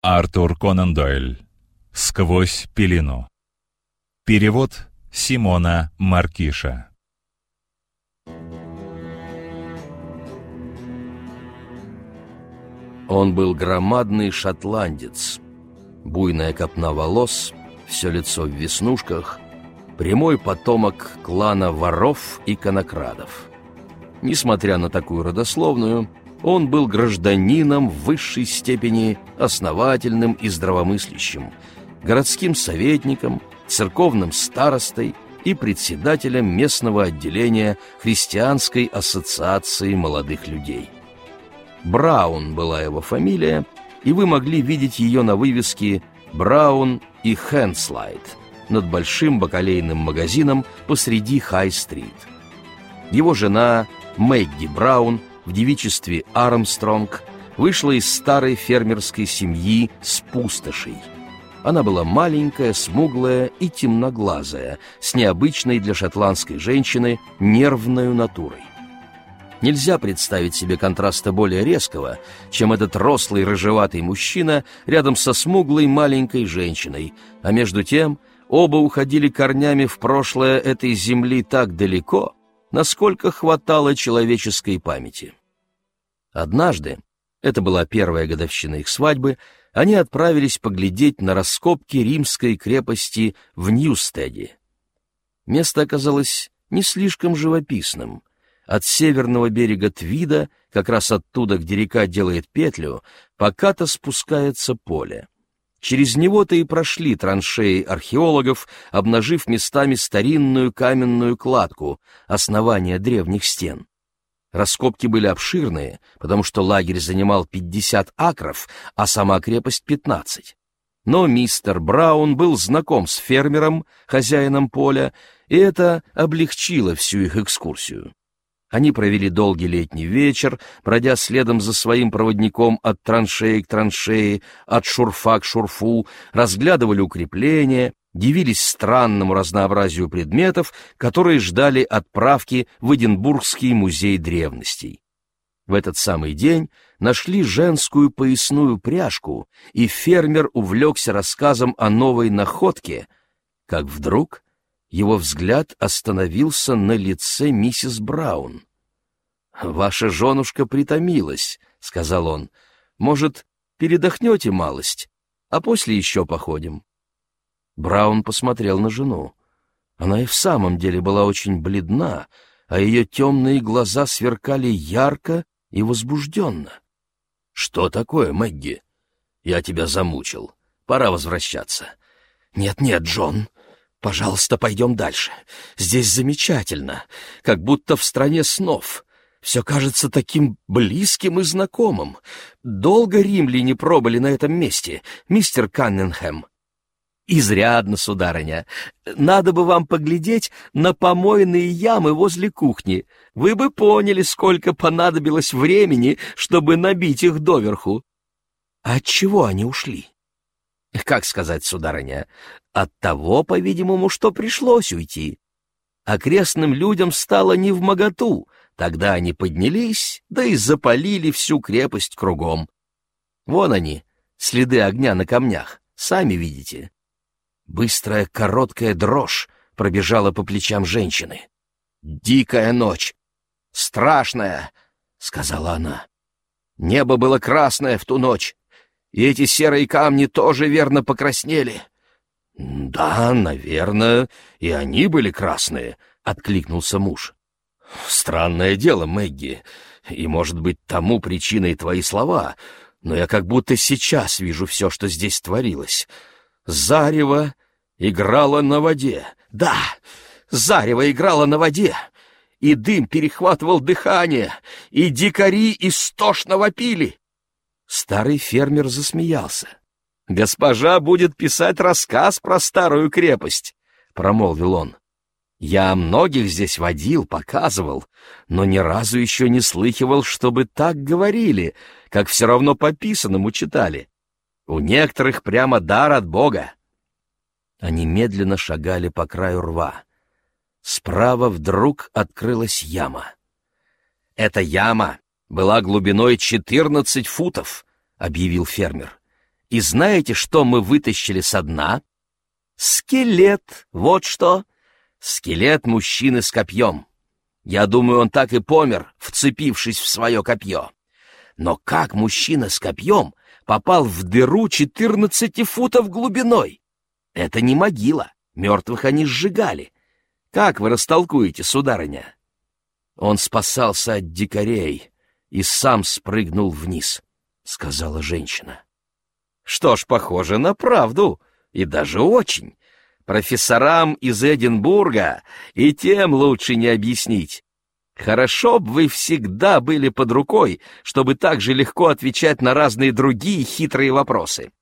Артур Конан Дойль. «Сквозь пелену». Перевод Симона Маркиша. Он был громадный шотландец. Буйная копна волос, все лицо в веснушках, прямой потомок клана воров и конокрадов. Несмотря на такую родословную, он был гражданином в высшей степени основательным и здравомыслящим, городским советником, церковным старостой и председателем местного отделения Христианской ассоциации молодых людей. Браун была его фамилия, и вы могли видеть ее на вывеске «Браун и Хенслайд» над большим бакалейным магазином посреди Хай-стрит. Его жена Мэгги Браун в девичестве Армстронг вышла из старой фермерской семьи с пустошей. Она была маленькая, смуглая и темноглазая, с необычной для шотландской женщины нервной натурой. Нельзя представить себе контраста более резкого, чем этот рослый рыжеватый мужчина рядом со смуглой маленькой женщиной, а между тем оба уходили корнями в прошлое этой земли так далеко, насколько хватало человеческой памяти. Однажды, это была первая годовщина их свадьбы, они отправились поглядеть на раскопки римской крепости в Ньюстеде. Место оказалось не слишком живописным. От северного берега Твида, как раз оттуда, где река делает петлю, покато спускается поле. Через него-то и прошли траншеи археологов, обнажив местами старинную каменную кладку, основания древних стен. Раскопки были обширные, потому что лагерь занимал 50 акров, а сама крепость — 15. Но мистер Браун был знаком с фермером, хозяином поля, и это облегчило всю их экскурсию. Они провели долгий летний вечер, бродя следом за своим проводником от траншеи к траншеи, от шурфа к шурфу, разглядывали укрепления, дивились странному разнообразию предметов, которые ждали отправки в Эдинбургский музей древностей. В этот самый день нашли женскую поясную пряжку, и фермер увлекся рассказом о новой находке, как вдруг его взгляд остановился на лице миссис Браун. «Ваша женушка притомилась», — сказал он. «Может, передохнете малость, а после еще походим?» Браун посмотрел на жену. Она и в самом деле была очень бледна, а ее темные глаза сверкали ярко и возбужденно. «Что такое, Мэгги? Я тебя замучил. Пора возвращаться». «Нет-нет, Джон, пожалуйста, пойдем дальше. Здесь замечательно, как будто в стране снов. Все кажется таким близким и знакомым. Долго римляне пробыли на этом месте, мистер Канненхэм?» «Изрядно, сударыня. Надо бы вам поглядеть на помойные ямы возле кухни. Вы бы поняли, сколько понадобилось времени, чтобы набить их доверху». «А от чего они ушли?» «Как сказать, сударыня? От того, по-видимому, что пришлось уйти. Окрестным людям стало не в моготу. Тогда они поднялись, да и запалили всю крепость кругом. Вон они, следы огня на камнях, сами видите». Быстрая короткая дрожь пробежала по плечам женщины. «Дикая ночь! Страшная!» — сказала она. «Небо было красное в ту ночь, и эти серые камни тоже верно покраснели». «Да, наверное, и они были красные», — откликнулся муж. «Странное дело, Мэгги, и, может быть, тому причиной твои слова, но я как будто сейчас вижу все, что здесь творилось. Зарево играло на воде. Да, зарево играло на воде. И дым перехватывал дыхание, и дикари истошно вопили. Старый фермер засмеялся. «Госпожа будет писать рассказ про старую крепость», — промолвил он. «Я многих здесь водил, показывал, но ни разу еще не слыхивал, чтобы так говорили, как все равно по писанному читали. У некоторых прямо дар от Бога. Они медленно шагали по краю рва. Справа вдруг открылась яма. Эта яма была глубиной четырнадцать футов, объявил фермер. И знаете, что мы вытащили со дна? Скелет, вот что. Скелет мужчины с копьем. Я думаю, он так и помер, вцепившись в свое копье. Но как мужчина с копьем попал в дыру 14 футов глубиной? Это не могила, мертвых они сжигали. Как вы растолкуете, сударыня? Он спасался от дикарей и сам спрыгнул вниз, — сказала женщина. Что ж, похоже на правду, и даже очень. Профессорам из Эдинбурга и тем лучше не объяснить. Хорошо бы вы всегда были под рукой, чтобы так же легко отвечать на разные другие хитрые вопросы.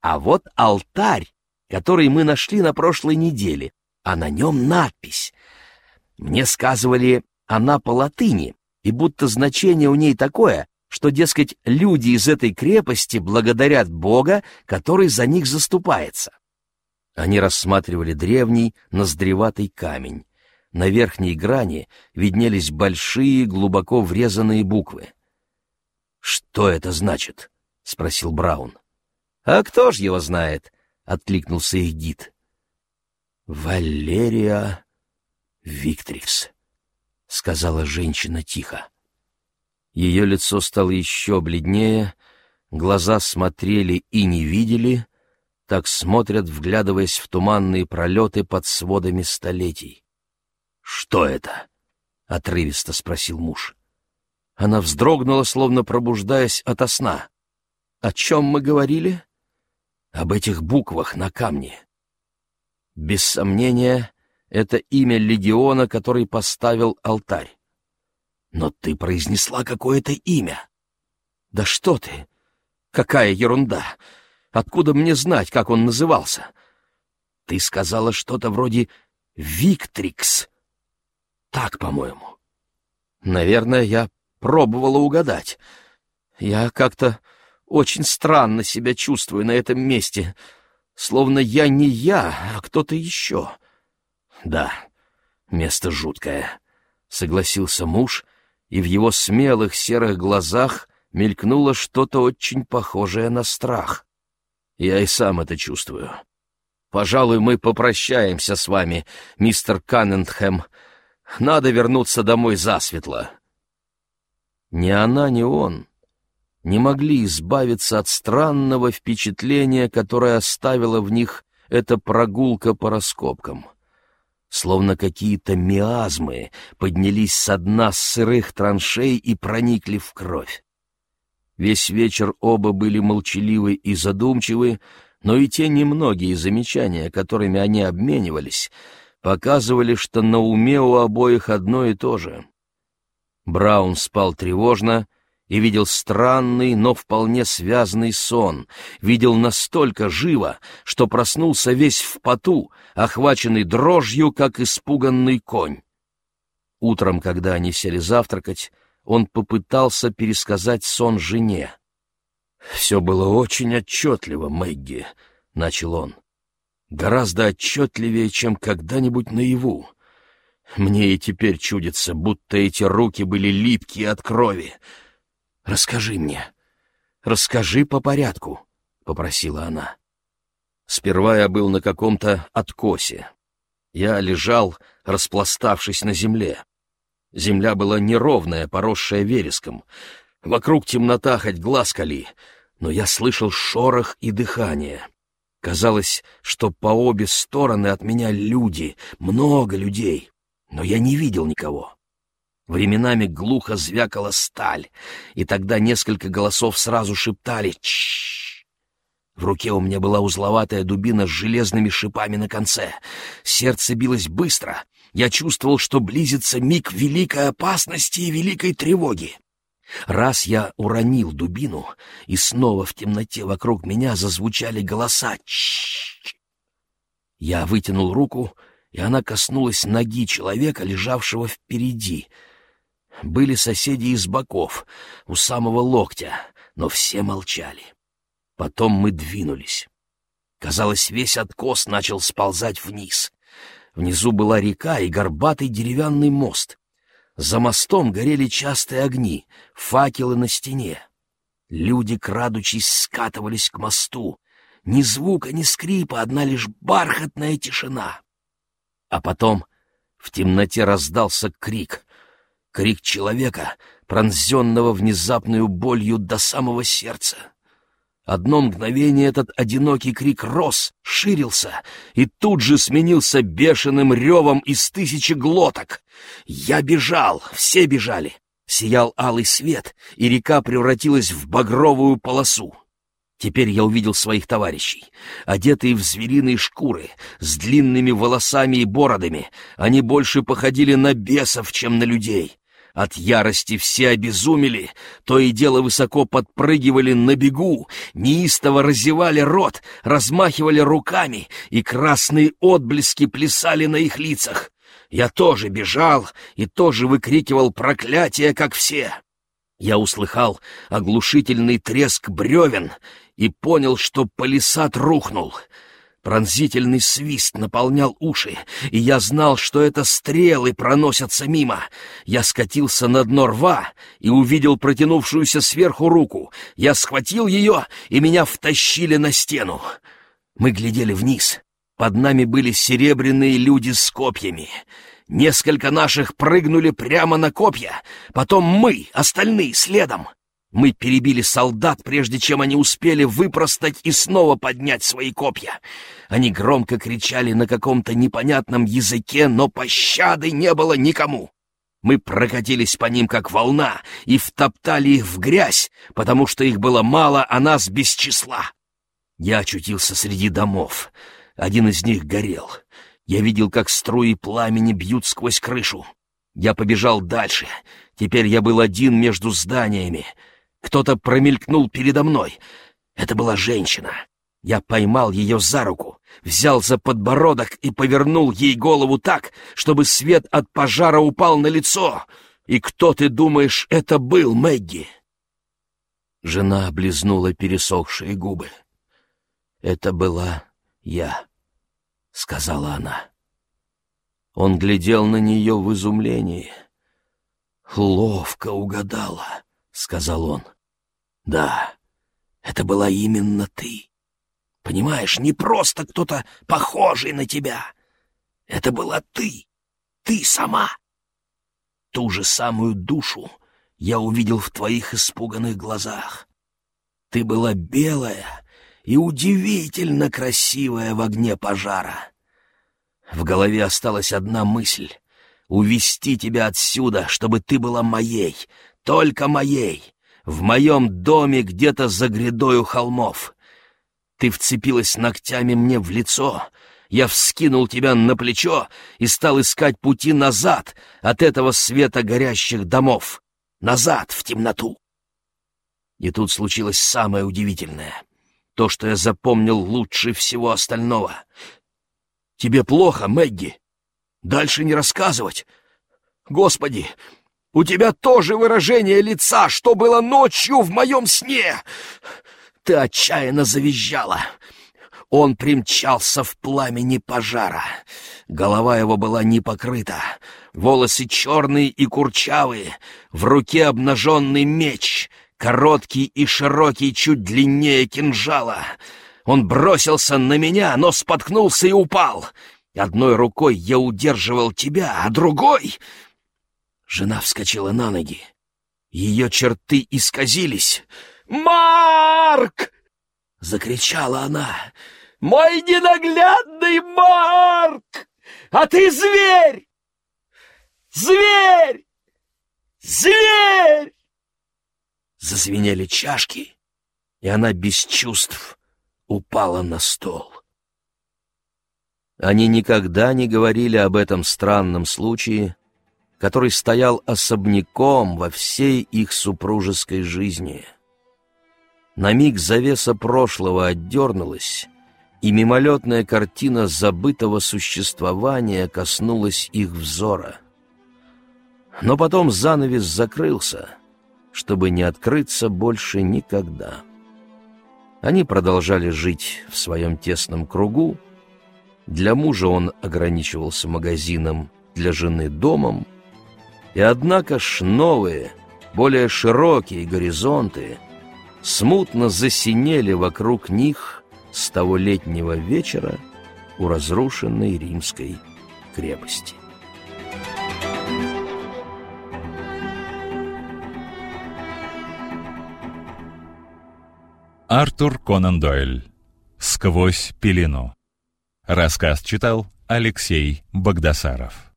А вот алтарь, который мы нашли на прошлой неделе, а на нем надпись. Мне сказывали, она по латыни, и будто значение у ней такое, что, дескать, люди из этой крепости благодарят Бога, который за них заступается. Они рассматривали древний, ноздреватый камень. На верхней грани виднелись большие, глубоко врезанные буквы. «Что это значит?» — спросил Браун. «А кто ж его знает?» — откликнулся их гид. «Валерия Виктрикс», — сказала женщина тихо. Ее лицо стало еще бледнее, глаза смотрели и не видели, так смотрят, вглядываясь в туманные пролеты под сводами столетий. «Что это?» — отрывисто спросил муж. Она вздрогнула, словно пробуждаясь ото сна. «О чем мы говорили?» «Об этих буквах на камне». Без сомнения, это имя легиона, который поставил алтарь. Но ты произнесла какое-то имя. Да что ты? Какая ерунда! Откуда мне знать, как он назывался? Ты сказала что-то вроде «Виктрикс». Так, по-моему. Наверное, я пробовала угадать. Я как-то очень странно себя чувствую на этом месте, словно я не я, а кто-то еще. Да, место жуткое, — согласился муж и в его смелых серых глазах мелькнуло что-то очень похожее на страх. Я и сам это чувствую. Пожалуй, мы попрощаемся с вами, мистер Каннентхэм. Надо вернуться домой засветло. Ни она, ни он не могли избавиться от странного впечатления, которое оставила в них эта прогулка по раскопкам словно какие-то миазмы, поднялись со дна сырых траншей и проникли в кровь. Весь вечер оба были молчаливы и задумчивы, но и те немногие замечания, которыми они обменивались, показывали, что на уме у обоих одно и то же. Браун спал тревожно, и видел странный, но вполне связанный сон, видел настолько живо, что проснулся весь в поту, охваченный дрожью, как испуганный конь. Утром, когда они сели завтракать, он попытался пересказать сон жене. «Все было очень отчетливо, Мэгги», — начал он. «Гораздо отчетливее, чем когда-нибудь наяву. Мне и теперь чудится, будто эти руки были липкие от крови, «Расскажи мне. Расскажи по порядку», — попросила она. Сперва я был на каком-то откосе. Я лежал, распластавшись на земле. Земля была неровная, поросшая вереском. Вокруг темнота хоть глаз кали, но я слышал шорох и дыхание. Казалось, что по обе стороны от меня люди, много людей, но я не видел никого. Временами глухо звякала сталь, и тогда несколько голосов сразу шептали «Чшшш». В руке у меня была узловатая дубина с железными шипами на конце. Сердце билось быстро. Я чувствовал, что близится миг великой опасности и великой тревоги. Раз я уронил дубину, и снова в темноте вокруг меня зазвучали голоса «Чшшш». Я вытянул руку, и она коснулась ноги человека, лежавшего впереди — были соседи из боков, у самого локтя, но все молчали. Потом мы двинулись. Казалось, весь откос начал сползать вниз. Внизу была река и горбатый деревянный мост. За мостом горели частые огни, факелы на стене. Люди, крадучись, скатывались к мосту. Ни звука, ни скрипа, одна лишь бархатная тишина. А потом в темноте раздался крик. Крик человека, пронзенного внезапную болью до самого сердца. Одно мгновение этот одинокий крик рос, ширился и тут же сменился бешеным ревом из тысячи глоток. Я бежал, все бежали. Сиял алый свет, и река превратилась в багровую полосу. Теперь я увидел своих товарищей, одетые в звериные шкуры, с длинными волосами и бородами. Они больше походили на бесов, чем на людей. От ярости все обезумели, то и дело высоко подпрыгивали на бегу, неистово разевали рот, размахивали руками, и красные отблески плясали на их лицах. Я тоже бежал и тоже выкрикивал проклятия, как все. Я услыхал оглушительный треск бревен и понял, что палисад рухнул — Пронзительный свист наполнял уши, и я знал, что это стрелы проносятся мимо. Я скатился на дно рва и увидел протянувшуюся сверху руку. Я схватил ее, и меня втащили на стену. Мы глядели вниз. Под нами были серебряные люди с копьями. Несколько наших прыгнули прямо на копья, потом мы, остальные, следом. Мы перебили солдат, прежде чем они успели выпростать и снова поднять свои копья. Они громко кричали на каком-то непонятном языке, но пощады не было никому. Мы прокатились по ним, как волна, и втоптали их в грязь, потому что их было мало, а нас без числа. Я очутился среди домов. Один из них горел. Я видел, как струи пламени бьют сквозь крышу. Я побежал дальше. Теперь я был один между зданиями — кто-то промелькнул передо мной. Это была женщина. Я поймал ее за руку, взял за подбородок и повернул ей голову так, чтобы свет от пожара упал на лицо. И кто, ты думаешь, это был, Мэгги? Жена облизнула пересохшие губы. «Это была я», — сказала она. Он глядел на нее в изумлении. «Ловко угадала», — сказал он. Да, это была именно ты. Понимаешь, не просто кто-то похожий на тебя. Это была ты, ты сама. Ту же самую душу я увидел в твоих испуганных глазах. Ты была белая и удивительно красивая в огне пожара. В голове осталась одна мысль — увести тебя отсюда, чтобы ты была моей, только моей в моем доме где-то за грядою холмов. Ты вцепилась ногтями мне в лицо, я вскинул тебя на плечо и стал искать пути назад от этого света горящих домов, назад в темноту. И тут случилось самое удивительное, то, что я запомнил лучше всего остального. Тебе плохо, Мэгги? Дальше не рассказывать. Господи, у тебя тоже выражение лица, что было ночью в моем сне. Ты отчаянно завизжала. Он примчался в пламени пожара. Голова его была не покрыта. Волосы черные и курчавые. В руке обнаженный меч, короткий и широкий, чуть длиннее кинжала. Он бросился на меня, но споткнулся и упал. Одной рукой я удерживал тебя, а другой Жена вскочила на ноги. Ее черты исказились. «Марк!» — закричала она. «Мой ненаглядный Марк! А ты зверь! Зверь! Зверь!» Зазвенели чашки, и она без чувств упала на стол. Они никогда не говорили об этом странном случае, который стоял особняком во всей их супружеской жизни. На миг завеса прошлого отдернулась, и мимолетная картина забытого существования коснулась их взора. Но потом занавес закрылся, чтобы не открыться больше никогда. Они продолжали жить в своем тесном кругу, для мужа он ограничивался магазином, для жены — домом, и однако ж новые, более широкие горизонты смутно засинели вокруг них с того летнего вечера у разрушенной римской крепости. Артур Конан Дойль. «Сквозь пелену». Рассказ читал Алексей Богдасаров.